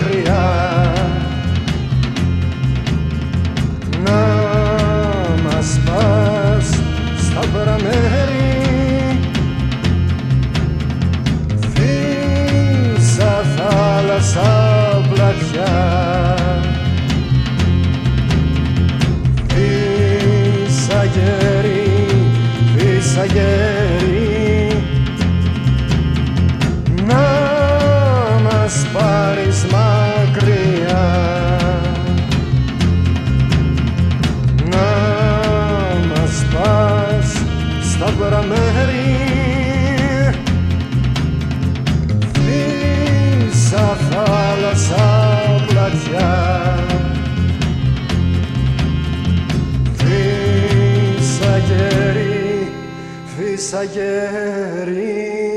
μακριά. Να μας πας στα βραμέρι φύσα θάλασσα πλατιά παραμέρι Φύσα θάλασσα πλατιά. Φύσα γέρι, φύσα γέρι.